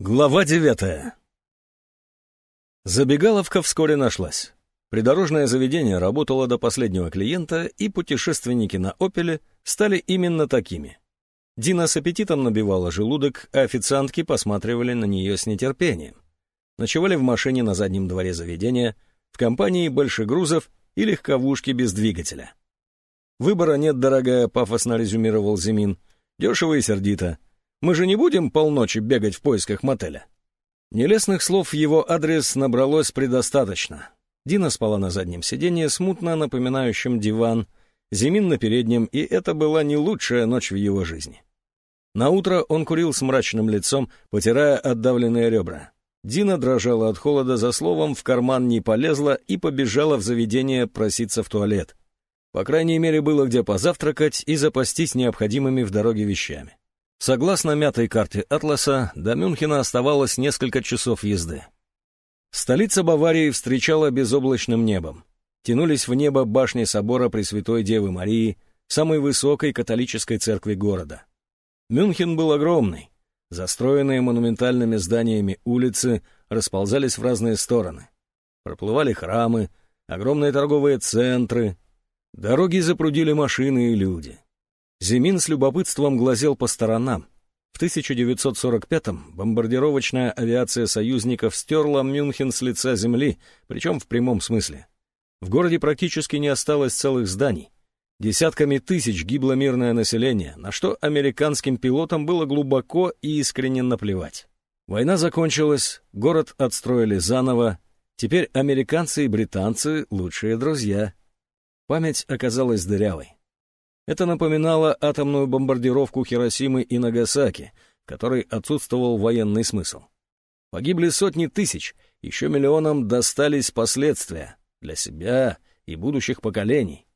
Глава девятая. Забегаловка вскоре нашлась. Придорожное заведение работало до последнего клиента, и путешественники на «Опеле» стали именно такими. Дина с аппетитом набивала желудок, а официантки посматривали на нее с нетерпением. Ночевали в машине на заднем дворе заведения, в компании большегрузов и легковушки без двигателя. «Выбора нет, дорогая», — пафосно резюмировал Зимин. «Дешево и сердито. Мы же не будем полночи бегать в поисках мотеля». Нелестных слов в его адрес набралось предостаточно. Дина спала на заднем сиденье, смутно напоминающем диван, Зимин на переднем, и это была не лучшая ночь в его жизни. На утро он курил с мрачным лицом, потирая отдавленные ребра. Дина дрожала от холода, за словом в карман не полезла и побежала в заведение проситься в туалет. По крайней мере, было где позавтракать и запастись необходимыми в дороге вещами. Согласно мятой карте Атласа, до Мюнхена оставалось несколько часов езды. Столица Баварии встречала безоблачным небом. Тянулись в небо башни собора Пресвятой Девы Марии, самой высокой католической церкви города. Мюнхен был огромный. Застроенные монументальными зданиями улицы расползались в разные стороны. Проплывали храмы, огромные торговые центры. Дороги запрудили машины и люди. Зимин с любопытством глазел по сторонам. В 1945-м бомбардировочная авиация союзников стерла Мюнхен с лица земли, причем в прямом смысле. В городе практически не осталось целых зданий. Десятками тысяч гибло мирное население, на что американским пилотам было глубоко и искренне наплевать. Война закончилась, город отстроили заново, теперь американцы и британцы — лучшие друзья. Память оказалась дырявой. Это напоминало атомную бомбардировку Хиросимы и Нагасаки, в которой отсутствовал военный смысл. Погибли сотни тысяч, еще миллионам достались последствия для себя и будущих поколений.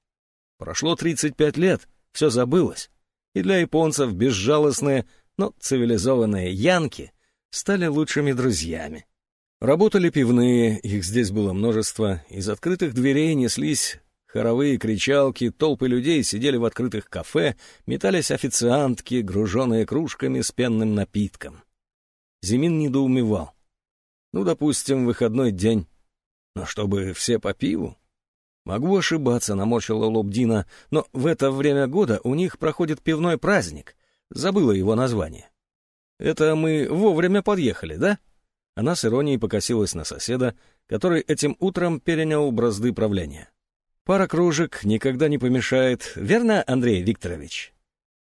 Прошло 35 лет, все забылось, и для японцев безжалостные, но цивилизованные янки стали лучшими друзьями. Работали пивные, их здесь было множество, из открытых дверей неслись Хоровые кричалки, толпы людей сидели в открытых кафе, метались официантки, груженные кружками с пенным напитком. Зимин недоумевал. Ну, допустим, выходной день. Но чтобы все по пиву? Могу ошибаться, наморщила лоб Дина, но в это время года у них проходит пивной праздник. Забыла его название. Это мы вовремя подъехали, да? Она с иронией покосилась на соседа, который этим утром перенял бразды правления. Пара кружек никогда не помешает, верно, Андрей Викторович?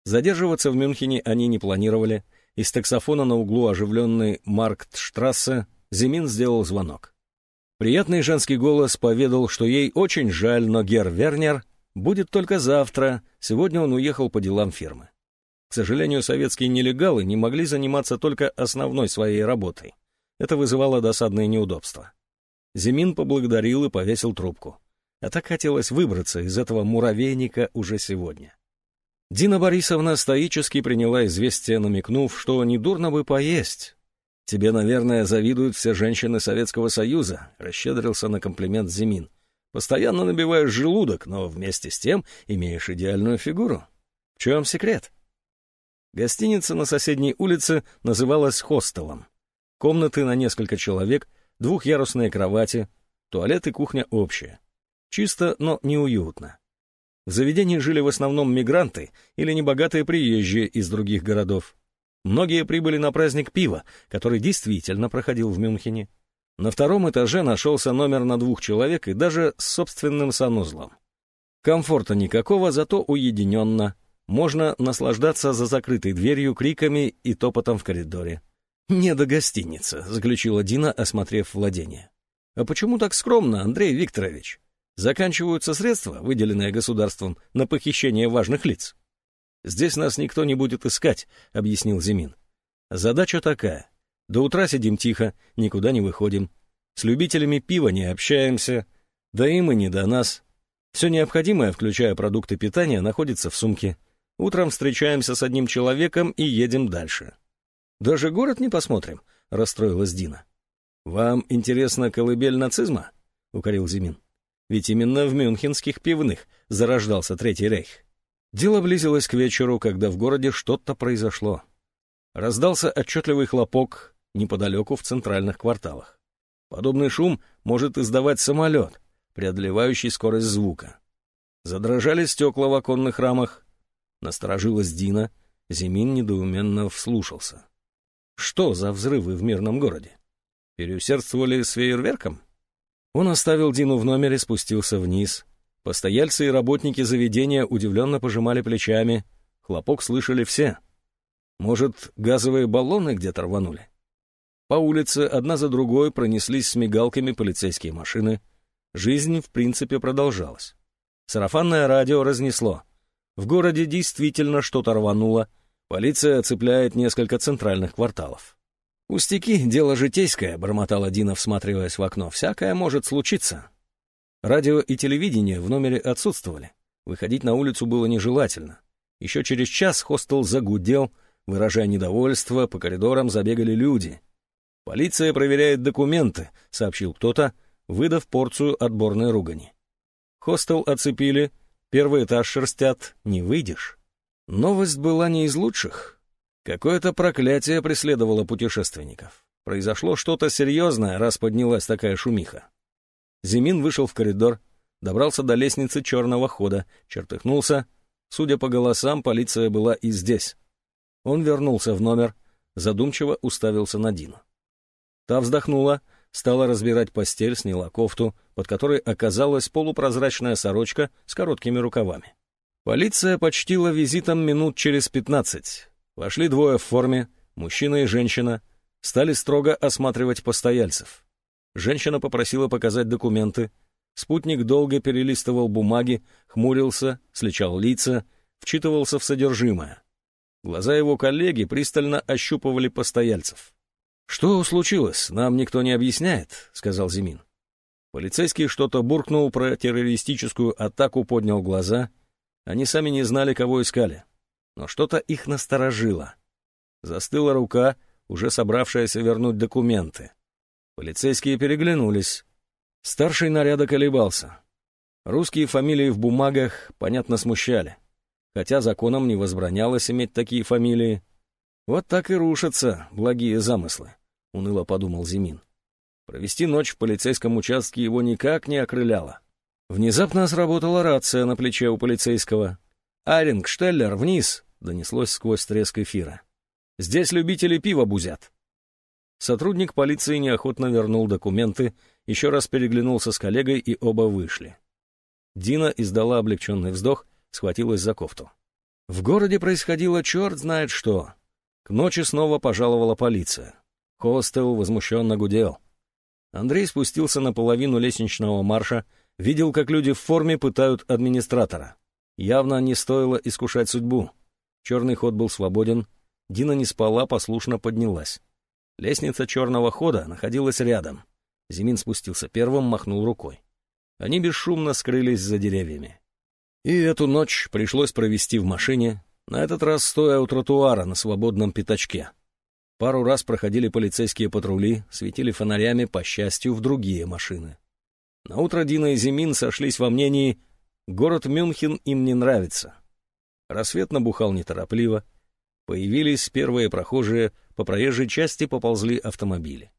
Задерживаться в Мюнхене они не планировали. Из таксофона на углу оживленной Марктштрассе Зимин сделал звонок. Приятный женский голос поведал, что ей очень жаль, но Гер Вернер будет только завтра, сегодня он уехал по делам фирмы. К сожалению, советские нелегалы не могли заниматься только основной своей работой. Это вызывало досадные неудобства. Зимин поблагодарил и повесил трубку а так хотелось выбраться из этого муравейника уже сегодня. Дина Борисовна стоически приняла известие, намекнув, что недурно бы поесть. «Тебе, наверное, завидуют все женщины Советского Союза», — расщедрился на комплимент Зимин. «Постоянно набиваешь желудок, но вместе с тем имеешь идеальную фигуру. В чем секрет?» Гостиница на соседней улице называлась хостелом. Комнаты на несколько человек, двухъярусные кровати, туалет и кухня общая. Чисто, но неуютно. В заведении жили в основном мигранты или небогатые приезжие из других городов. Многие прибыли на праздник пива, который действительно проходил в Мюнхене. На втором этаже нашелся номер на двух человек и даже с собственным санузлом. Комфорта никакого, зато уединенно. Можно наслаждаться за закрытой дверью криками и топотом в коридоре. «Не до гостиницы», — заключила Дина, осмотрев владение. «А почему так скромно, Андрей Викторович?» Заканчиваются средства, выделенные государством на похищение важных лиц. «Здесь нас никто не будет искать», — объяснил Зимин. «Задача такая. До утра сидим тихо, никуда не выходим. С любителями пива не общаемся, да им и не до нас. Все необходимое, включая продукты питания, находится в сумке. Утром встречаемся с одним человеком и едем дальше». «Даже город не посмотрим», — расстроилась Дина. «Вам интересна колыбель нацизма?» — укорил Зимин. Ведь именно в мюнхенских пивных зарождался Третий рейх. Дело близилось к вечеру, когда в городе что-то произошло. Раздался отчетливый хлопок, неподалеку в центральных кварталах. Подобный шум может издавать самолет, преодолевающий скорость звука. Задрожали стекла в оконных рамах. Насторожилась Дина. Зимин недоуменно вслушался. Что за взрывы в мирном городе? Переусердствовали с фейерверком? Он оставил Дину в номере, спустился вниз. Постояльцы и работники заведения удивленно пожимали плечами. Хлопок слышали все. Может, газовые баллоны где-то рванули? По улице одна за другой пронеслись с мигалками полицейские машины. Жизнь, в принципе, продолжалась. Сарафанное радио разнесло. В городе действительно что-то рвануло. Полиция оцепляет несколько центральных кварталов. «Пустяки, дело житейское», — бормотал Дина, всматриваясь в окно. «Всякое может случиться». Радио и телевидение в номере отсутствовали. Выходить на улицу было нежелательно. Еще через час хостел загудел, выражая недовольство, по коридорам забегали люди. «Полиция проверяет документы», — сообщил кто-то, выдав порцию отборной ругани. Хостел оцепили, первый этаж шерстят, не выйдешь. Новость была не из лучших. Какое-то проклятие преследовало путешественников. Произошло что-то серьезное, раз поднялась такая шумиха. Зимин вышел в коридор, добрался до лестницы черного хода, чертыхнулся. Судя по голосам, полиция была и здесь. Он вернулся в номер, задумчиво уставился на Дину. Та вздохнула, стала разбирать постель, сняла кофту, под которой оказалась полупрозрачная сорочка с короткими рукавами. Полиция почтила визитом минут через пятнадцать. Вошли двое в форме, мужчина и женщина, стали строго осматривать постояльцев. Женщина попросила показать документы. Спутник долго перелистывал бумаги, хмурился, сличал лица, вчитывался в содержимое. Глаза его коллеги пристально ощупывали постояльцев. «Что случилось? Нам никто не объясняет», — сказал Зимин. Полицейский что-то буркнул про террористическую атаку, поднял глаза. Они сами не знали, кого искали. Но что-то их насторожило. Застыла рука, уже собравшаяся вернуть документы. Полицейские переглянулись. Старший наряда колебался. Русские фамилии в бумагах, понятно, смущали. Хотя законом не возбранялось иметь такие фамилии. Вот так и рушатся благие замыслы, — уныло подумал Зимин. Провести ночь в полицейском участке его никак не окрыляло. Внезапно сработала рация на плече у полицейского. «Аринг, Штеллер, вниз!» — донеслось сквозь треск эфира. «Здесь любители пива бузят». Сотрудник полиции неохотно вернул документы, еще раз переглянулся с коллегой, и оба вышли. Дина издала облегченный вздох, схватилась за кофту. В городе происходило черт знает что. К ночи снова пожаловала полиция. Хостел возмущенно гудел. Андрей спустился на половину лестничного марша, видел, как люди в форме пытают администратора. Явно не стоило искушать судьбу. Черный ход был свободен. Дина не спала, послушно поднялась. Лестница черного хода находилась рядом. Зимин спустился первым, махнул рукой. Они бесшумно скрылись за деревьями. И эту ночь пришлось провести в машине, на этот раз стоя у тротуара на свободном пятачке. Пару раз проходили полицейские патрули, светили фонарями, по счастью, в другие машины. Наутро Дина и Зимин сошлись во мнении, город Мюнхен им не нравится. Рассвет набухал неторопливо. Появились первые прохожие, по проезжей части поползли автомобили.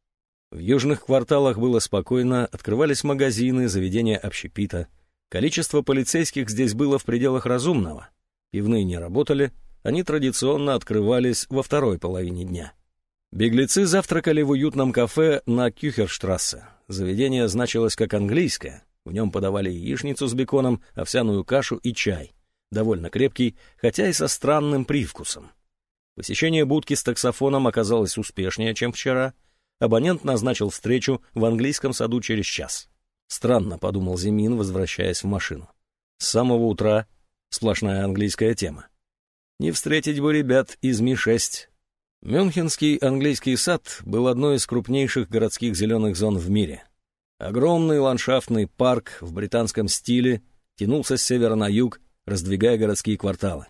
В южных кварталах было спокойно, открывались магазины, заведения общепита. Количество полицейских здесь было в пределах разумного — Пивные не работали, они традиционно открывались во второй половине дня. Беглецы завтракали в уютном кафе на Кюхерштрассе. Заведение значилось как английское. В нем подавали яичницу с беконом, овсяную кашу и чай. Довольно крепкий, хотя и со странным привкусом. Посещение будки с таксофоном оказалось успешнее, чем вчера. Абонент назначил встречу в английском саду через час. Странно, подумал Зимин, возвращаясь в машину. С самого утра Сплошная английская тема. Не встретить бы ребят из Ми-6. Мюнхенский английский сад был одной из крупнейших городских зеленых зон в мире. Огромный ландшафтный парк в британском стиле тянулся с севера на юг, раздвигая городские кварталы.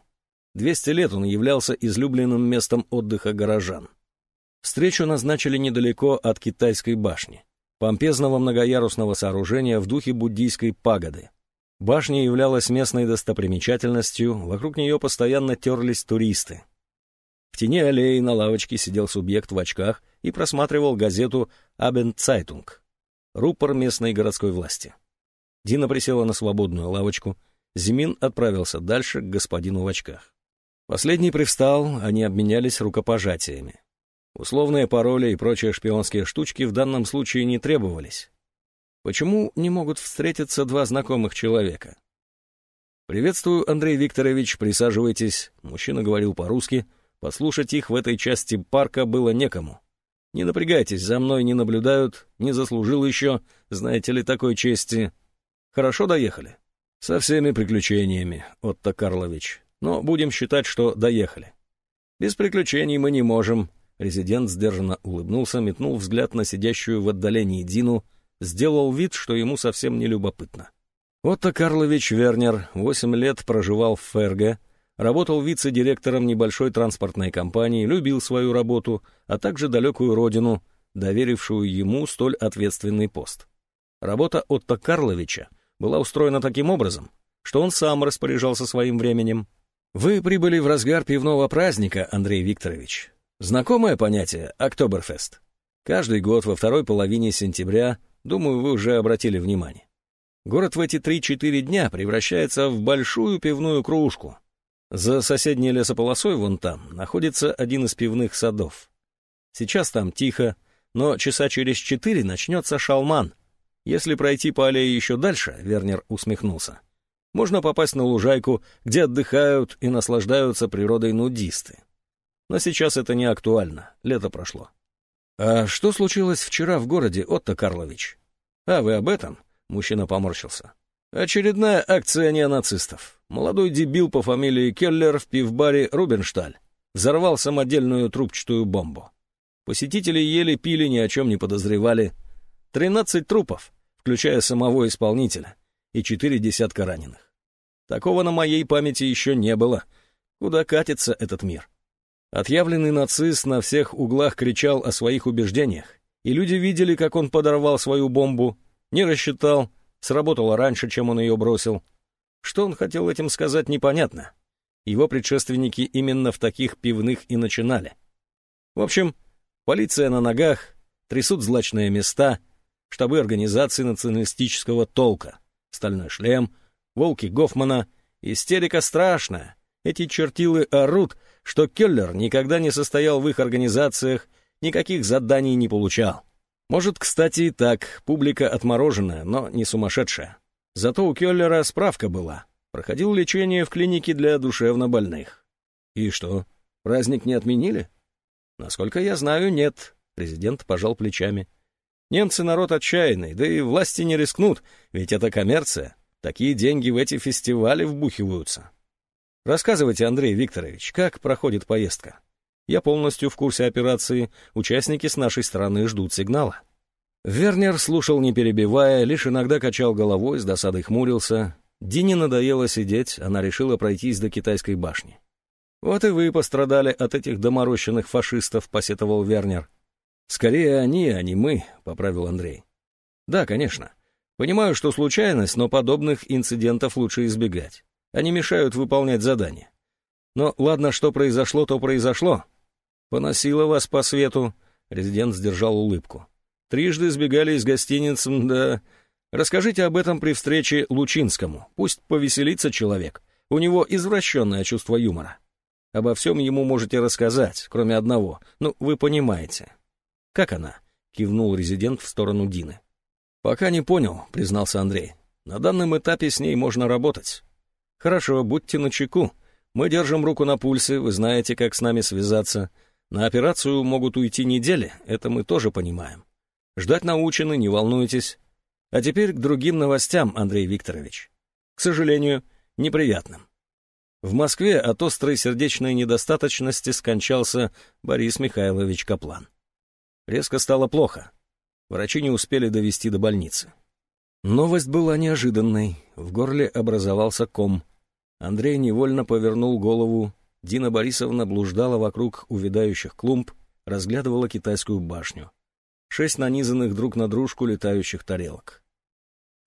200 лет он являлся излюбленным местом отдыха горожан. Встречу назначили недалеко от Китайской башни, помпезного многоярусного сооружения в духе буддийской пагоды. Башня являлась местной достопримечательностью, вокруг нее постоянно терлись туристы. В тени аллеи на лавочке сидел субъект в очках и просматривал газету «Абендцайтунг» — рупор местной городской власти. Дина присела на свободную лавочку, Зимин отправился дальше к господину в очках. Последний привстал, они обменялись рукопожатиями. Условные пароли и прочие шпионские штучки в данном случае не требовались. Почему не могут встретиться два знакомых человека? «Приветствую, Андрей Викторович, присаживайтесь», — мужчина говорил по-русски. Послушать их в этой части парка было некому. «Не напрягайтесь, за мной не наблюдают, не заслужил еще, знаете ли, такой чести. Хорошо доехали?» «Со всеми приключениями, Отто Карлович. Но будем считать, что доехали». «Без приключений мы не можем», — резидент сдержанно улыбнулся, метнул взгляд на сидящую в отдалении Дину, сделал вид, что ему совсем не любопытно. Отто Карлович Вернер восемь лет проживал в Ферге, работал вице-директором небольшой транспортной компании, любил свою работу, а также далекую родину, доверившую ему столь ответственный пост. Работа Отто Карловича была устроена таким образом, что он сам распоряжался своим временем. Вы прибыли в разгар пивного праздника, Андрей Викторович. Знакомое понятие «Октоберфест». Каждый год во второй половине сентября, думаю, вы уже обратили внимание. Город в эти 3-4 дня превращается в большую пивную кружку. За соседней лесополосой вон там находится один из пивных садов. Сейчас там тихо, но часа через четыре начнется шалман. Если пройти по аллее еще дальше, Вернер усмехнулся, можно попасть на лужайку, где отдыхают и наслаждаются природой нудисты. Но сейчас это не актуально, лето прошло. А что случилось вчера в городе, Отто Карлович? А вы об этом? Мужчина поморщился. Очередная акция неонацистов. Молодой дебил по фамилии Келлер в пивбаре Рубиншталь взорвал самодельную трубчатую бомбу. Посетители ели, пили, ни о чем не подозревали. Тринадцать трупов, включая самого исполнителя, и четыре десятка раненых. Такого на моей памяти еще не было. Куда катится этот мир? Отъявленный нацист на всех углах кричал о своих убеждениях, и люди видели, как он подорвал свою бомбу, не рассчитал, сработало раньше, чем он ее бросил. Что он хотел этим сказать, непонятно. Его предшественники именно в таких пивных и начинали. В общем, полиция на ногах, трясут злачные места, штабы организации националистического толка, стальной шлем, волки Гофмана, истерика страшная. Эти чертилы орут, что Келлер никогда не состоял в их организациях, никаких заданий не получал. Может, кстати, и так, публика отмороженная, но не сумасшедшая. Зато у Келлера справка была. Проходил лечение в клинике для душевнобольных. И что, праздник не отменили? Насколько я знаю, нет. Президент пожал плечами. Немцы народ отчаянный, да и власти не рискнут, ведь это коммерция. Такие деньги в эти фестивали вбухиваются. Рассказывайте, Андрей Викторович, как проходит поездка? Я полностью в курсе операции, участники с нашей стороны ждут сигнала. Вернер слушал, не перебивая, лишь иногда качал головой, с досадой хмурился. Дине надоело сидеть, она решила пройтись до китайской башни. «Вот и вы пострадали от этих доморощенных фашистов», — посетовал Вернер. «Скорее они, а не мы», — поправил Андрей. «Да, конечно. Понимаю, что случайность, но подобных инцидентов лучше избегать. Они мешают выполнять задания. Но ладно, что произошло, то произошло. «Поносила вас по свету», — резидент сдержал улыбку. «Трижды сбегали из гостиниц, да... Расскажите об этом при встрече Лучинскому. Пусть повеселится человек. У него извращенное чувство юмора. Обо всем ему можете рассказать, кроме одного. Ну, вы понимаете». «Как она?» — кивнул резидент в сторону Дины. «Пока не понял», — признался Андрей. «На данном этапе с ней можно работать». «Хорошо, будьте начеку. Мы держим руку на пульсе, вы знаете, как с нами связаться. На операцию могут уйти недели, это мы тоже понимаем. Ждать научены, не волнуйтесь. А теперь к другим новостям, Андрей Викторович. К сожалению, неприятным. В Москве от острой сердечной недостаточности скончался Борис Михайлович Каплан. Резко стало плохо. Врачи не успели довести до больницы. Новость была неожиданной. В горле образовался ком. Андрей невольно повернул голову Дина Борисовна блуждала вокруг увядающих клумб, разглядывала китайскую башню. Шесть нанизанных друг на дружку летающих тарелок.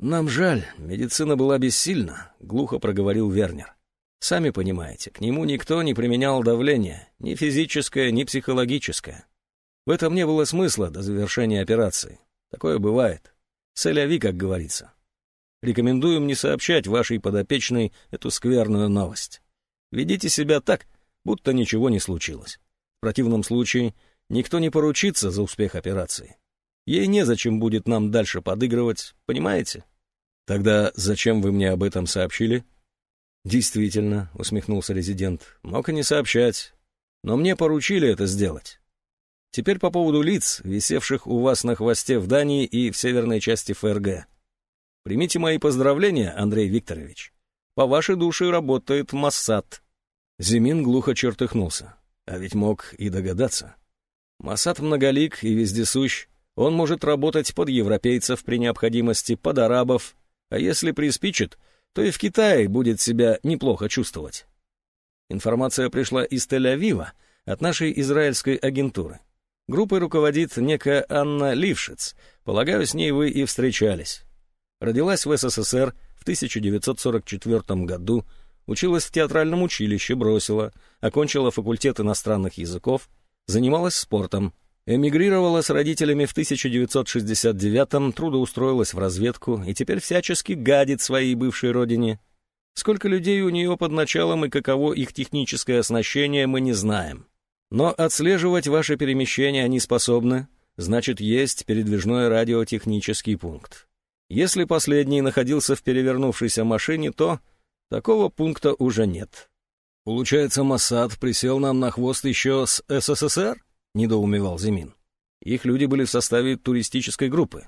«Нам жаль, медицина была бессильна», — глухо проговорил Вернер. «Сами понимаете, к нему никто не применял давление, ни физическое, ни психологическое. В этом не было смысла до завершения операции. Такое бывает. Соляви, как говорится. Рекомендуем не сообщать вашей подопечной эту скверную новость. Ведите себя так, будто ничего не случилось. В противном случае никто не поручится за успех операции. Ей незачем будет нам дальше подыгрывать, понимаете? Тогда зачем вы мне об этом сообщили? Действительно, усмехнулся резидент, мог и не сообщать. Но мне поручили это сделать. Теперь по поводу лиц, висевших у вас на хвосте в Дании и в северной части ФРГ. Примите мои поздравления, Андрей Викторович. По вашей душе работает Массад. Зимин глухо чертыхнулся. А ведь мог и догадаться. Масад многолик и вездесущ. Он может работать под европейцев при необходимости, под арабов. А если приспичит, то и в Китае будет себя неплохо чувствовать. Информация пришла из Тель-Авива от нашей израильской агентуры. Группой руководит некая Анна Лившиц. Полагаю, с ней вы и встречались. Родилась в СССР 1944 году, училась в театральном училище, бросила, окончила факультет иностранных языков, занималась спортом, эмигрировала с родителями в 1969-м, трудоустроилась в разведку и теперь всячески гадит своей бывшей родине. Сколько людей у нее под началом и каково их техническое оснащение, мы не знаем. Но отслеживать ваши перемещения они способны, значит, есть передвижной радиотехнический пункт. Если последний находился в перевернувшейся машине, то такого пункта уже нет. Получается, Масад присел нам на хвост еще с СССР? Недоумевал Зимин. Их люди были в составе туристической группы.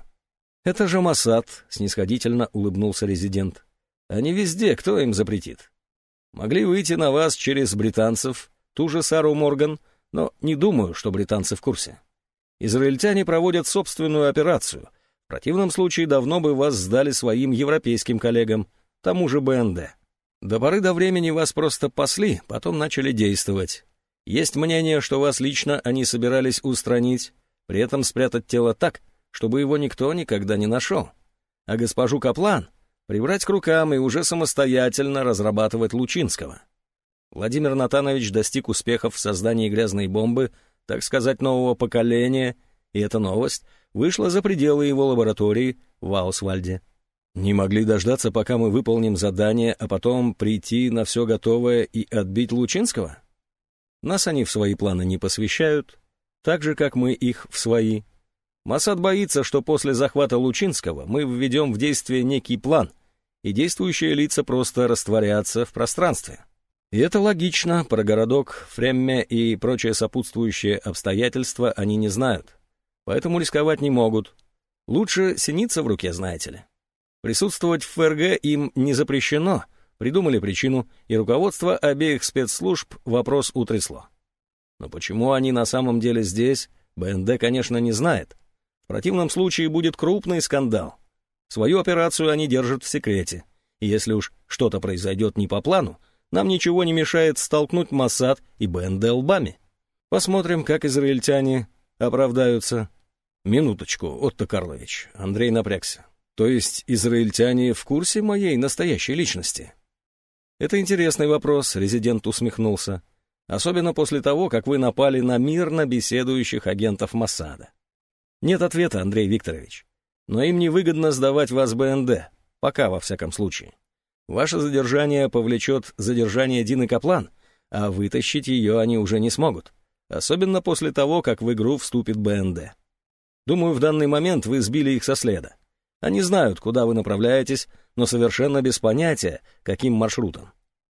Это же Масад, снисходительно улыбнулся резидент. Они везде, кто им запретит? Могли выйти на вас через британцев, ту же Сару Морган, но не думаю, что британцы в курсе. Израильтяне проводят собственную операцию. В противном случае давно бы вас сдали своим европейским коллегам, тому же БНД. До поры до времени вас просто пасли, потом начали действовать. Есть мнение, что вас лично они собирались устранить, при этом спрятать тело так, чтобы его никто никогда не нашел. А госпожу Каплан прибрать к рукам и уже самостоятельно разрабатывать Лучинского. Владимир Натанович достиг успехов в создании грязной бомбы, так сказать, нового поколения, и эта новость вышла за пределы его лаборатории в Аусвальде. Не могли дождаться, пока мы выполним задание, а потом прийти на все готовое и отбить Лучинского? Нас они в свои планы не посвящают, так же, как мы их в свои. Масад боится, что после захвата Лучинского мы введем в действие некий план, и действующие лица просто растворятся в пространстве. И это логично, про городок, Фремме и прочие сопутствующие обстоятельства они не знают. Поэтому рисковать не могут. Лучше синица в руке, знаете ли. Присутствовать в ФРГ им не запрещено, придумали причину, и руководство обеих спецслужб вопрос утрясло. Но почему они на самом деле здесь, БНД, конечно, не знает. В противном случае будет крупный скандал. Свою операцию они держат в секрете. И если уж что-то произойдет не по плану, нам ничего не мешает столкнуть Моссад и БНД лбами. Посмотрим, как израильтяне оправдаются. Минуточку, Отто Карлович. Андрей напрягся. То есть израильтяне в курсе моей настоящей личности? Это интересный вопрос, резидент усмехнулся. Особенно после того, как вы напали на мирно беседующих агентов Моссада. Нет ответа, Андрей Викторович. Но им невыгодно сдавать вас БНД. Пока, во всяком случае. Ваше задержание повлечет задержание Дины Каплан, а вытащить ее они уже не смогут. Особенно после того, как в игру вступит БНД. Думаю, в данный момент вы сбили их со следа. Они знают, куда вы направляетесь, но совершенно без понятия, каким маршрутом.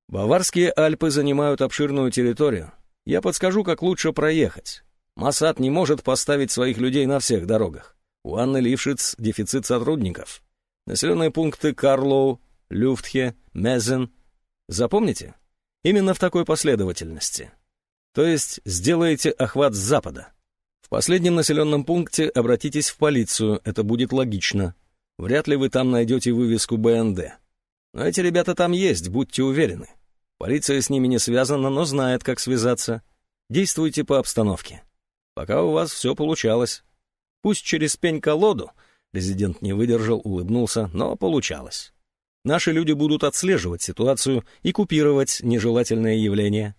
Баварские Альпы занимают обширную территорию. Я подскажу, как лучше проехать. Масад не может поставить своих людей на всех дорогах. У Анны Лившиц дефицит сотрудников. Населенные пункты Карлоу, Люфтхе, Мезен. Запомните? Именно в такой последовательности. То есть сделаете охват с запада. Последнем населенном пункте обратитесь в полицию, это будет логично. Вряд ли вы там найдете вывеску БНД. Но эти ребята там есть, будьте уверены. Полиция с ними не связана, но знает, как связаться. Действуйте по обстановке. Пока у вас все получалось. Пусть через пень-колоду, резидент не выдержал, улыбнулся, но получалось. Наши люди будут отслеживать ситуацию и купировать нежелательные явления.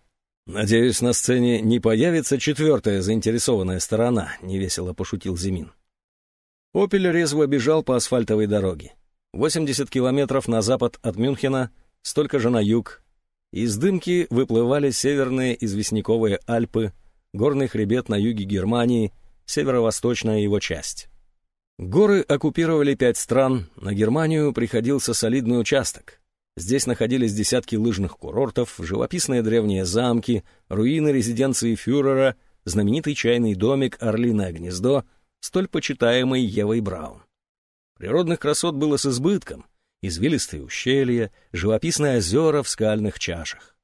«Надеюсь, на сцене не появится четвертая заинтересованная сторона», — невесело пошутил Зимин. «Опель» резво бежал по асфальтовой дороге. 80 километров на запад от Мюнхена, столько же на юг. Из дымки выплывали северные известняковые Альпы, горный хребет на юге Германии, северо-восточная его часть. Горы оккупировали пять стран, на Германию приходился солидный участок. Здесь находились десятки лыжных курортов, живописные древние замки, руины резиденции фюрера, знаменитый чайный домик «Орлиное гнездо», столь почитаемый Евой Браун. Природных красот было с избытком, извилистые ущелья, живописные озера в скальных чашах.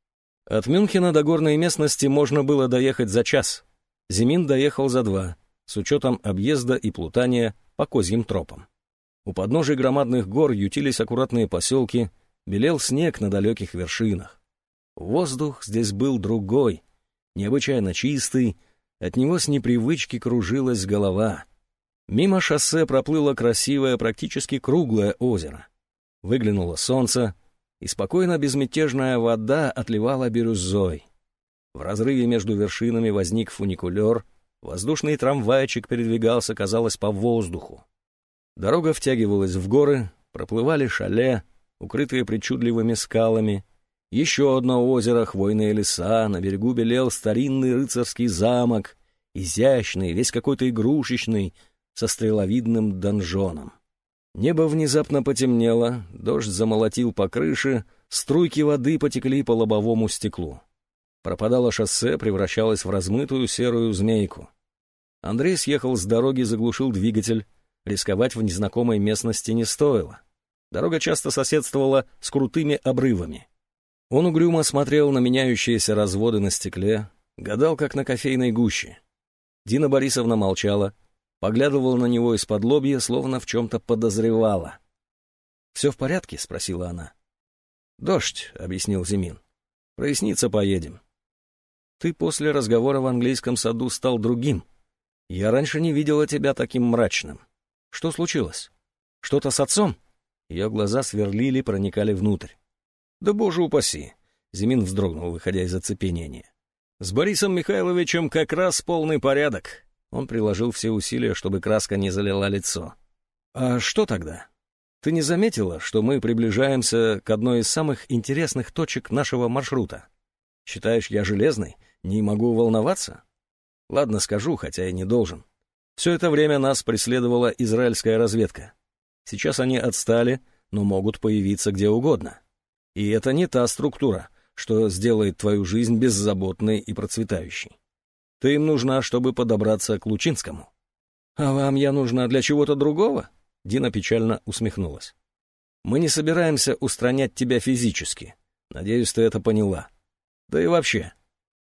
От Мюнхена до горной местности можно было доехать за час. Зимин доехал за два, с учетом объезда и плутания по козьим тропам. У подножия громадных гор ютились аккуратные поселки — белел снег на далеких вершинах. Воздух здесь был другой, необычайно чистый, от него с непривычки кружилась голова. Мимо шоссе проплыло красивое, практически круглое озеро. Выглянуло солнце, и спокойно безмятежная вода отливала бирюзой. В разрыве между вершинами возник фуникулер, воздушный трамвайчик передвигался, казалось, по воздуху. Дорога втягивалась в горы, проплывали шале, укрытые причудливыми скалами. Еще одно озеро, хвойные леса, на берегу белел старинный рыцарский замок, изящный, весь какой-то игрушечный, со стреловидным донжоном. Небо внезапно потемнело, дождь замолотил по крыше, струйки воды потекли по лобовому стеклу. Пропадало шоссе, превращалось в размытую серую змейку. Андрей съехал с дороги, заглушил двигатель. Рисковать в незнакомой местности не стоило. Дорога часто соседствовала с крутыми обрывами. Он угрюмо смотрел на меняющиеся разводы на стекле, гадал, как на кофейной гуще. Дина Борисовна молчала, поглядывала на него из-под лобья, словно в чем-то подозревала. «Все в порядке?» — спросила она. «Дождь», — объяснил Зимин. «Проясниться поедем». «Ты после разговора в английском саду стал другим. Я раньше не видела тебя таким мрачным. Что случилось? Что-то с отцом?» Ее глаза сверлили, проникали внутрь. «Да боже упаси!» — Зимин вздрогнул, выходя из оцепенения. «С Борисом Михайловичем как раз полный порядок». Он приложил все усилия, чтобы краска не залила лицо. «А что тогда? Ты не заметила, что мы приближаемся к одной из самых интересных точек нашего маршрута? Считаешь, я железный? Не могу волноваться? Ладно, скажу, хотя и не должен. Все это время нас преследовала израильская разведка. Сейчас они отстали, но могут появиться где угодно. И это не та структура, что сделает твою жизнь беззаботной и процветающей. Ты им нужна, чтобы подобраться к Лучинскому. А вам я нужна для чего-то другого? Дина печально усмехнулась. Мы не собираемся устранять тебя физически. Надеюсь, ты это поняла. Да и вообще.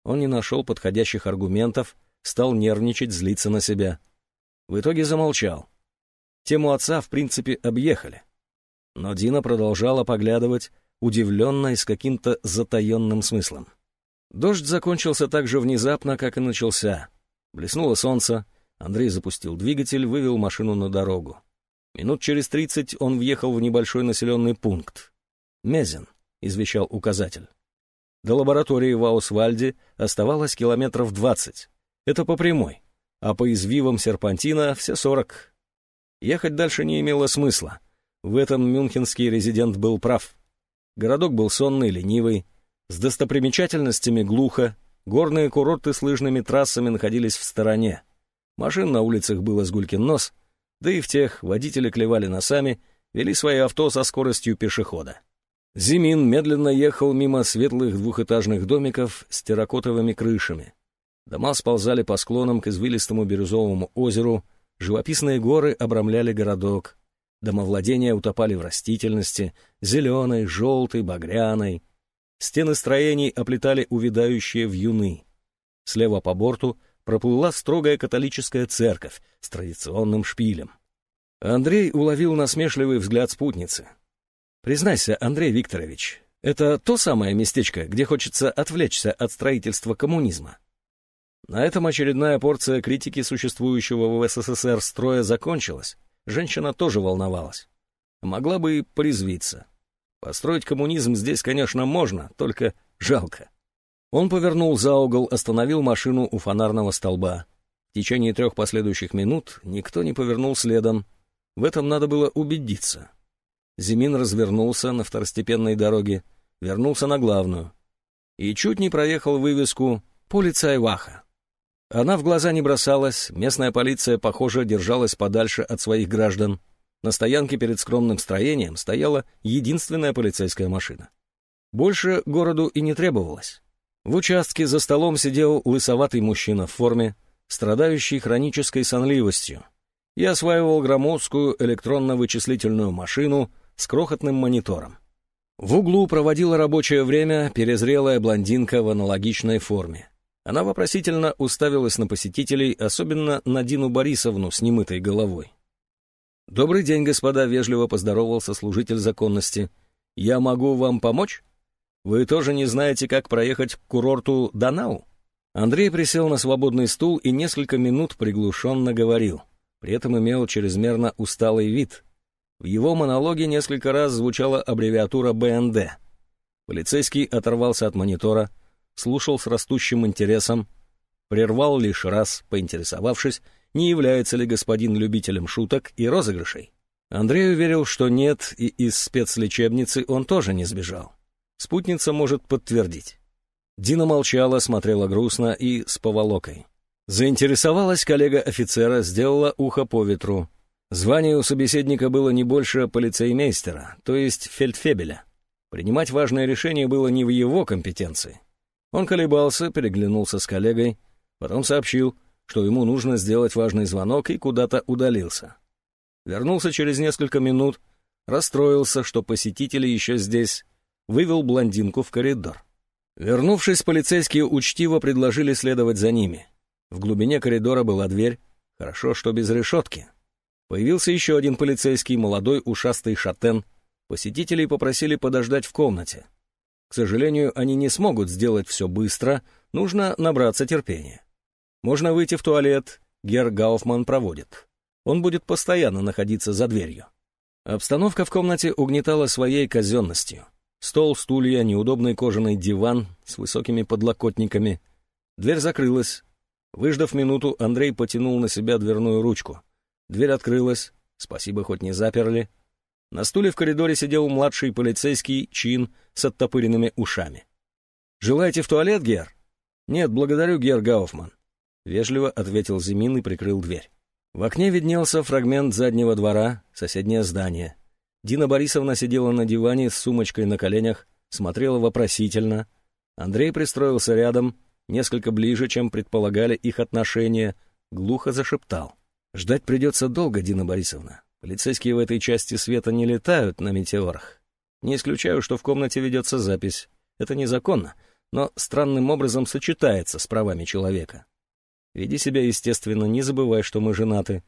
Он не нашел подходящих аргументов, стал нервничать, злиться на себя. В итоге замолчал. Тему отца, в принципе, объехали. Но Дина продолжала поглядывать, удивленно и с каким-то затаенным смыслом. Дождь закончился так же внезапно, как и начался. Блеснуло солнце, Андрей запустил двигатель, вывел машину на дорогу. Минут через тридцать он въехал в небольшой населенный пункт. «Мезен», — извещал указатель. До лаборатории в Аусвальде оставалось километров двадцать. Это по прямой, а по извивам серпантина все сорок. Ехать дальше не имело смысла. В этом мюнхенский резидент был прав. Городок был сонный, ленивый, с достопримечательностями глухо, горные курорты с лыжными трассами находились в стороне. Машин на улицах было с гулькин нос, да и в тех водители клевали носами, вели свои авто со скоростью пешехода. Зимин медленно ехал мимо светлых двухэтажных домиков с терракотовыми крышами. Дома сползали по склонам к извилистому бирюзовому озеру, Живописные горы обрамляли городок. Домовладения утопали в растительности, зеленой, желтой, багряной. Стены строений оплетали увядающие вьюны. Слева по борту проплыла строгая католическая церковь с традиционным шпилем. Андрей уловил насмешливый взгляд спутницы. «Признайся, Андрей Викторович, это то самое местечко, где хочется отвлечься от строительства коммунизма?» На этом очередная порция критики существующего в СССР строя закончилась. Женщина тоже волновалась. Могла бы и порезвиться. Построить коммунизм здесь, конечно, можно, только жалко. Он повернул за угол, остановил машину у фонарного столба. В течение трех последующих минут никто не повернул следом. В этом надо было убедиться. Зимин развернулся на второстепенной дороге, вернулся на главную. И чуть не проехал вывеску «Полицай Ваха». Она в глаза не бросалась, местная полиция, похоже, держалась подальше от своих граждан. На стоянке перед скромным строением стояла единственная полицейская машина. Больше городу и не требовалось. В участке за столом сидел лысоватый мужчина в форме, страдающий хронической сонливостью, и осваивал громоздкую электронно-вычислительную машину с крохотным монитором. В углу проводила рабочее время перезрелая блондинка в аналогичной форме. Она вопросительно уставилась на посетителей, особенно на Дину Борисовну с немытой головой. «Добрый день, господа», — вежливо поздоровался служитель законности. «Я могу вам помочь? Вы тоже не знаете, как проехать к курорту Данау?» Андрей присел на свободный стул и несколько минут приглушенно говорил. При этом имел чрезмерно усталый вид. В его монологе несколько раз звучала аббревиатура БНД. Полицейский оторвался от монитора, слушал с растущим интересом, прервал лишь раз, поинтересовавшись, не является ли господин любителем шуток и розыгрышей. Андрей уверил, что нет, и из спецлечебницы он тоже не сбежал. Спутница может подтвердить. Дина молчала, смотрела грустно и с поволокой. Заинтересовалась коллега офицера, сделала ухо по ветру. Звание у собеседника было не больше полицеймейстера, то есть фельдфебеля. Принимать важное решение было не в его компетенции. Он колебался, переглянулся с коллегой, потом сообщил — что ему нужно сделать важный звонок и куда-то удалился. Вернулся через несколько минут, расстроился, что посетители еще здесь, вывел блондинку в коридор. Вернувшись, полицейские учтиво предложили следовать за ними. В глубине коридора была дверь, хорошо, что без решетки. Появился еще один полицейский, молодой ушастый шатен. Посетителей попросили подождать в комнате. К сожалению, они не смогут сделать все быстро, нужно набраться терпения. Можно выйти в туалет, Гер Гауфман проводит. Он будет постоянно находиться за дверью. Обстановка в комнате угнетала своей казенностью. Стол, стулья, неудобный кожаный диван с высокими подлокотниками. Дверь закрылась. Выждав минуту, Андрей потянул на себя дверную ручку. Дверь открылась. Спасибо, хоть не заперли. На стуле в коридоре сидел младший полицейский чин с оттопыренными ушами. «Желаете в туалет, Гер?» «Нет, благодарю, Гер Гауфман. — вежливо ответил Зимин и прикрыл дверь. В окне виднелся фрагмент заднего двора, соседнее здание. Дина Борисовна сидела на диване с сумочкой на коленях, смотрела вопросительно. Андрей пристроился рядом, несколько ближе, чем предполагали их отношения, глухо зашептал. «Ждать придется долго, Дина Борисовна. Полицейские в этой части света не летают на метеорах. Не исключаю, что в комнате ведется запись. Это незаконно, но странным образом сочетается с правами человека. Веди себя естественно, не забывай, что мы женаты.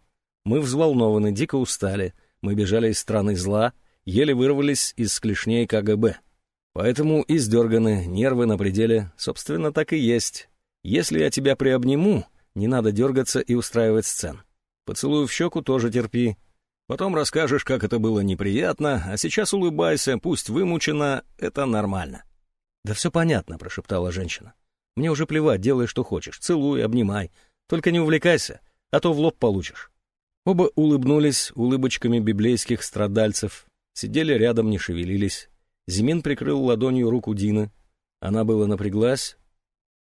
Мы взволнованы, дико устали, мы бежали из страны зла, еле вырвались из клешней КГБ. Поэтому издерганы, нервы на пределе, собственно, так и есть. Если я тебя приобниму, не надо дергаться и устраивать сцен. Поцелую в щеку тоже терпи. Потом расскажешь, как это было неприятно, а сейчас улыбайся, пусть вымучено, это нормально. «Да все понятно», — прошептала женщина. Мне уже плевать, делай, что хочешь. Целуй, обнимай. Только не увлекайся, а то в лоб получишь». Оба улыбнулись улыбочками библейских страдальцев, сидели рядом, не шевелились. Зимин прикрыл ладонью руку Дины. Она была напряглась.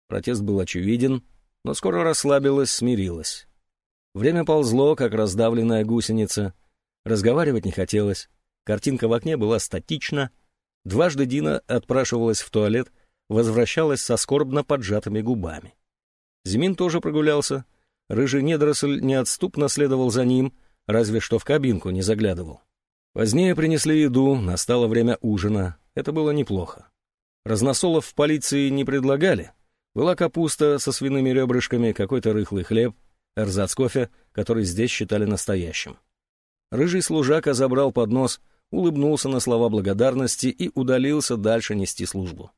Протест был очевиден, но скоро расслабилась, смирилась. Время ползло, как раздавленная гусеница. Разговаривать не хотелось. Картинка в окне была статична. Дважды Дина отпрашивалась в туалет, возвращалась со скорбно поджатыми губами. Зимин тоже прогулялся. Рыжий недоросль неотступно следовал за ним, разве что в кабинку не заглядывал. Позднее принесли еду, настало время ужина. Это было неплохо. Разносолов в полиции не предлагали. Была капуста со свиными ребрышками, какой-то рыхлый хлеб, эрзац кофе, который здесь считали настоящим. Рыжий служака забрал поднос, улыбнулся на слова благодарности и удалился дальше нести службу.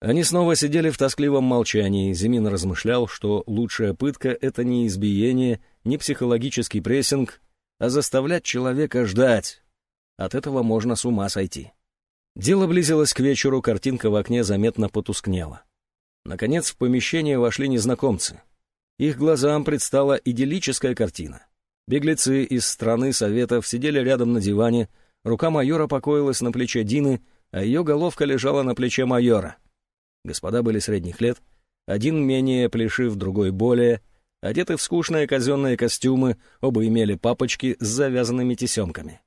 Они снова сидели в тоскливом молчании. Зимин размышлял, что лучшая пытка — это не избиение, не психологический прессинг, а заставлять человека ждать. От этого можно с ума сойти. Дело близилось к вечеру, картинка в окне заметно потускнела. Наконец в помещение вошли незнакомцы. Их глазам предстала идиллическая картина. Беглецы из страны Советов сидели рядом на диване, рука майора покоилась на плече Дины, а ее головка лежала на плече майора. Господа были средних лет, один менее плешив, другой более, одеты в скучные казенные костюмы, оба имели папочки с завязанными тесемками.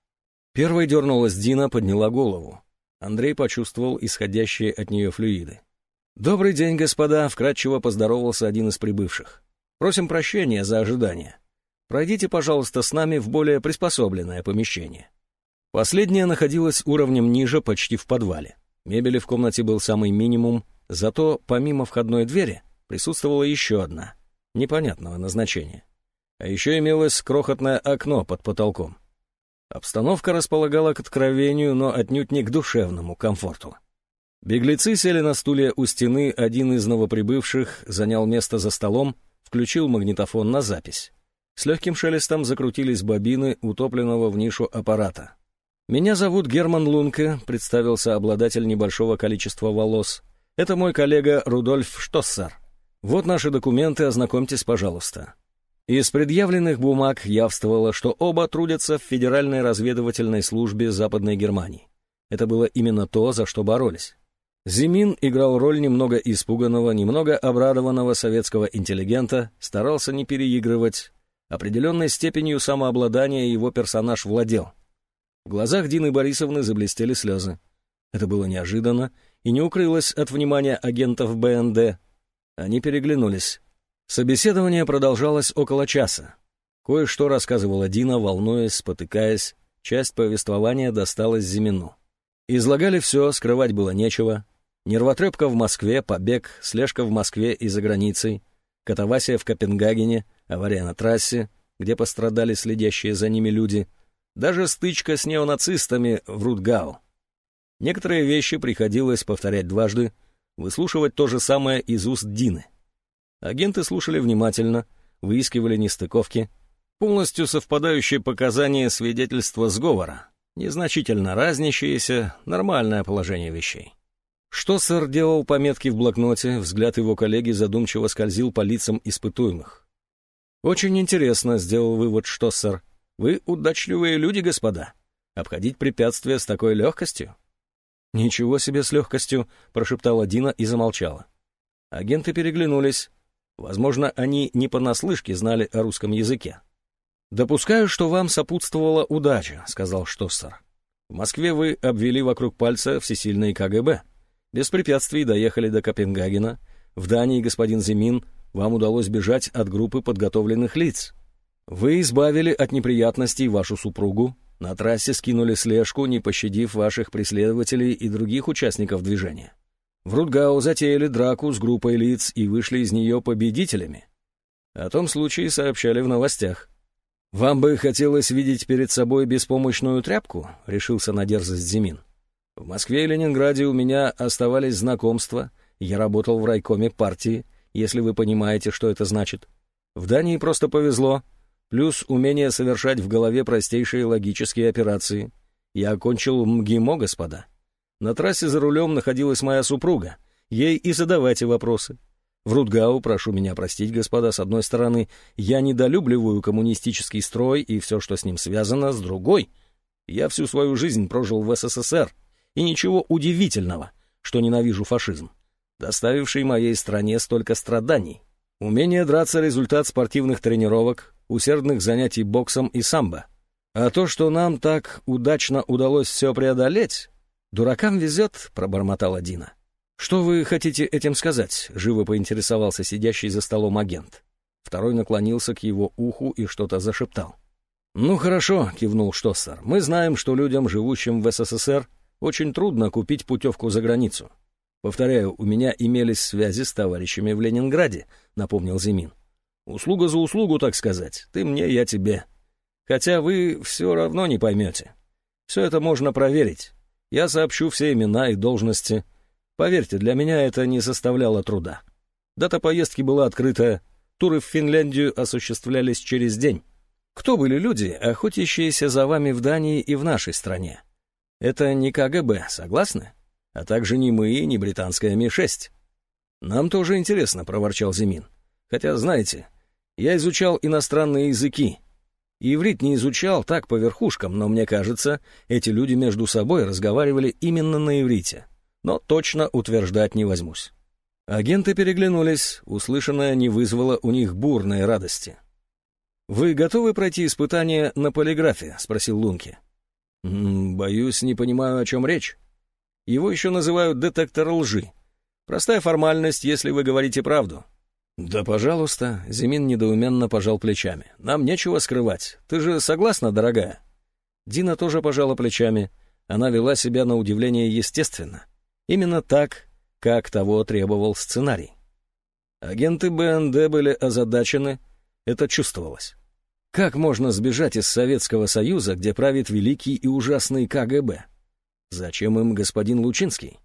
Первой дернулась Дина, подняла голову. Андрей почувствовал исходящие от нее флюиды. «Добрый день, господа!» — вкратчиво поздоровался один из прибывших. «Просим прощения за ожидание. Пройдите, пожалуйста, с нами в более приспособленное помещение». Последнее находилось уровнем ниже, почти в подвале. Мебели в комнате был самый минимум, зато помимо входной двери присутствовала еще одна, непонятного назначения. А еще имелось крохотное окно под потолком. Обстановка располагала к откровению, но отнюдь не к душевному комфорту. Беглецы сели на стуле у стены, один из новоприбывших занял место за столом, включил магнитофон на запись. С легким шелестом закрутились бобины утопленного в нишу аппарата. «Меня зовут Герман Лунке», — представился обладатель небольшого количества волос. «Это мой коллега Рудольф Штоссер. Вот наши документы, ознакомьтесь, пожалуйста». Из предъявленных бумаг явствовало, что оба трудятся в Федеральной разведывательной службе Западной Германии. Это было именно то, за что боролись. Зимин играл роль немного испуганного, немного обрадованного советского интеллигента, старался не переигрывать. Определенной степенью самообладания его персонаж владел. В глазах Дины Борисовны заблестели слезы. Это было неожиданно и не укрылось от внимания агентов БНД. Они переглянулись. Собеседование продолжалось около часа. Кое-что рассказывала Дина, волнуясь, спотыкаясь. Часть повествования досталась Зимину. Излагали все, скрывать было нечего. Нервотрепка в Москве, побег, слежка в Москве и за границей, катавасия в Копенгагене, авария на трассе, где пострадали следящие за ними люди, даже стычка с неонацистами в Рутгау. Некоторые вещи приходилось повторять дважды, выслушивать то же самое из уст Дины. Агенты слушали внимательно, выискивали нестыковки, полностью совпадающие показания свидетельства сговора, незначительно разнящиеся, нормальное положение вещей. Что сэр делал пометки в блокноте, взгляд его коллеги задумчиво скользил по лицам испытуемых. «Очень интересно», — сделал вывод что сэр. «Вы удачливые люди, господа. Обходить препятствия с такой легкостью?» «Ничего себе с легкостью», — прошептала Дина и замолчала. Агенты переглянулись. Возможно, они не понаслышке знали о русском языке. «Допускаю, что вам сопутствовала удача», — сказал Штоссер. «В Москве вы обвели вокруг пальца всесильные КГБ. Без препятствий доехали до Копенгагена. В Дании, господин Зимин, вам удалось бежать от группы подготовленных лиц. Вы избавили от неприятностей вашу супругу, на трассе скинули слежку, не пощадив ваших преследователей и других участников движения. В Рудгау затеяли драку с группой лиц и вышли из нее победителями. О том случае сообщали в новостях. «Вам бы хотелось видеть перед собой беспомощную тряпку?» — решился на дерзость Зимин. В Москве и Ленинграде у меня оставались знакомства, я работал в райкоме партии, если вы понимаете, что это значит. В Дании просто повезло, плюс умение совершать в голове простейшие логические операции. Я окончил МГИМО, господа. На трассе за рулем находилась моя супруга, ей и задавайте вопросы. В Рудгау, прошу меня простить, господа, с одной стороны, я недолюбливаю коммунистический строй и все, что с ним связано, с другой. Я всю свою жизнь прожил в СССР, и ничего удивительного, что ненавижу фашизм, доставивший моей стране столько страданий. Умение драться — результат спортивных тренировок, усердных занятий боксом и самбо. А то, что нам так удачно удалось все преодолеть, дуракам везет, — пробормотала Дина. «Что вы хотите этим сказать?» — живо поинтересовался сидящий за столом агент. Второй наклонился к его уху и что-то зашептал. «Ну хорошо», — кивнул Штоссер, — «мы знаем, что людям, живущим в СССР, очень трудно купить путевку за границу. Повторяю, у меня имелись связи с товарищами в Ленинграде, напомнил Зимин. Услуга за услугу, так сказать. Ты мне, я тебе. Хотя вы все равно не поймете. Все это можно проверить. Я сообщу все имена и должности. Поверьте, для меня это не составляло труда. Дата поездки была открыта. Туры в Финляндию осуществлялись через день. Кто были люди, охотящиеся за вами в Дании и в нашей стране? Это не КГБ, согласны? А также не мы, не британская Ми-6. «Нам тоже интересно», — проворчал Зимин. «Хотя, знаете, я изучал иностранные языки. Иврит не изучал так по верхушкам, но мне кажется, эти люди между собой разговаривали именно на иврите. Но точно утверждать не возьмусь». Агенты переглянулись, услышанное не вызвало у них бурной радости. «Вы готовы пройти испытание на полиграфе?» — спросил Лунки. «Боюсь, не понимаю, о чем речь. Его еще называют детектор лжи. Простая формальность, если вы говорите правду». «Да, пожалуйста», — Зимин недоуменно пожал плечами. «Нам нечего скрывать. Ты же согласна, дорогая?» Дина тоже пожала плечами. Она вела себя на удивление естественно. Именно так, как того требовал сценарий. Агенты БНД были озадачены, это чувствовалось. Как можно сбежать из Советского Союза, где правит великий и ужасный КГБ? Зачем им господин Лучинский?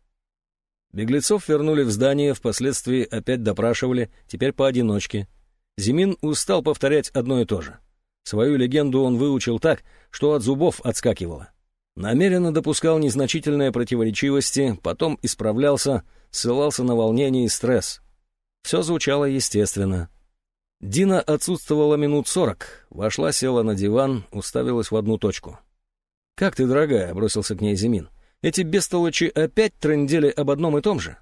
Беглецов вернули в здание, впоследствии опять допрашивали, теперь поодиночке. Зимин устал повторять одно и то же. Свою легенду он выучил так, что от зубов отскакивало. Намеренно допускал незначительные противоречивости, потом исправлялся, ссылался на волнение и стресс. Все звучало естественно. Дина отсутствовала минут сорок, вошла, села на диван, уставилась в одну точку. «Как ты, дорогая?» — бросился к ней Зимин. «Эти бестолочи опять трындели об одном и том же?»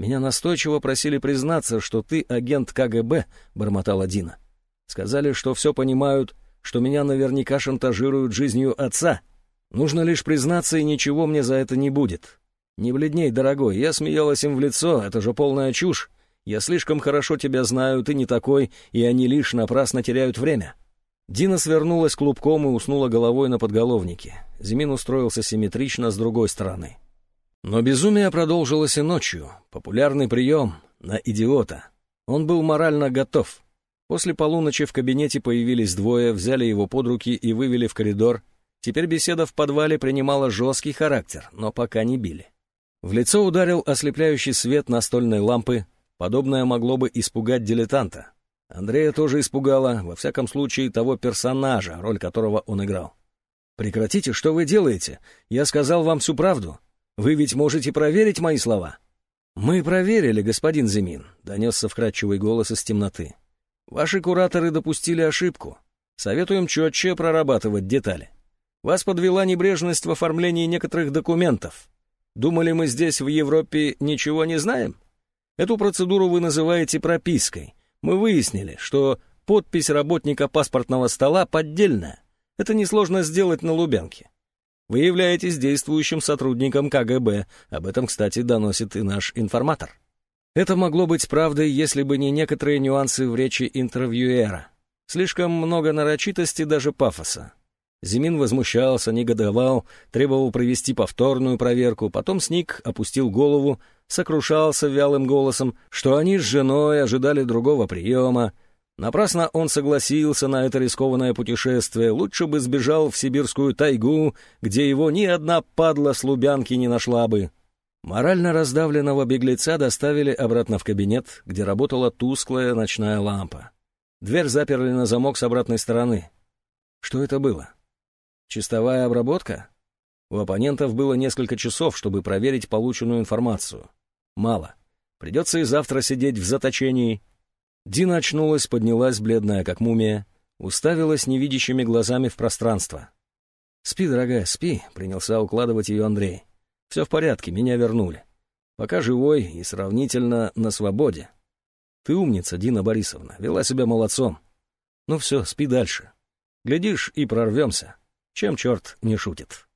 «Меня настойчиво просили признаться, что ты агент КГБ», — бормотала Дина. «Сказали, что все понимают, что меня наверняка шантажируют жизнью отца. Нужно лишь признаться, и ничего мне за это не будет. Не бледней, дорогой, я смеялась им в лицо, это же полная чушь. Я слишком хорошо тебя знаю, ты не такой, и они лишь напрасно теряют время». Дина свернулась клубком и уснула головой на подголовнике. Зимин устроился симметрично с другой стороны. Но безумие продолжилось и ночью. Популярный прием на идиота. Он был морально готов. После полуночи в кабинете появились двое, взяли его под руки и вывели в коридор. Теперь беседа в подвале принимала жесткий характер, но пока не били. В лицо ударил ослепляющий свет настольной лампы, Подобное могло бы испугать дилетанта. Андрея тоже испугало, во всяком случае, того персонажа, роль которого он играл. «Прекратите, что вы делаете? Я сказал вам всю правду. Вы ведь можете проверить мои слова». «Мы проверили, господин Зимин», — донесся вкрадчивый голос из темноты. «Ваши кураторы допустили ошибку. Советуем четче прорабатывать детали. Вас подвела небрежность в оформлении некоторых документов. Думали, мы здесь, в Европе, ничего не знаем? Эту процедуру вы называете пропиской. Мы выяснили, что подпись работника паспортного стола поддельная. Это несложно сделать на Лубянке. Вы являетесь действующим сотрудником КГБ, об этом, кстати, доносит и наш информатор. Это могло быть правдой, если бы не некоторые нюансы в речи интервьюера. Слишком много нарочитости, даже пафоса. Зимин возмущался, негодовал, требовал провести повторную проверку, потом сник, опустил голову, сокрушался вялым голосом, что они с женой ожидали другого приема. Напрасно он согласился на это рискованное путешествие, лучше бы сбежал в сибирскую тайгу, где его ни одна падла с Лубянки не нашла бы. Морально раздавленного беглеца доставили обратно в кабинет, где работала тусклая ночная лампа. Дверь заперли на замок с обратной стороны. Что это было? Чистовая обработка? У оппонентов было несколько часов, чтобы проверить полученную информацию. Мало. Придется и завтра сидеть в заточении. Дина очнулась, поднялась, бледная как мумия, уставилась невидящими глазами в пространство. «Спи, дорогая, спи», — принялся укладывать ее Андрей. «Все в порядке, меня вернули. Пока живой и сравнительно на свободе. Ты умница, Дина Борисовна, вела себя молодцом. Ну все, спи дальше. Глядишь, и прорвемся. Чем черт не шутит?»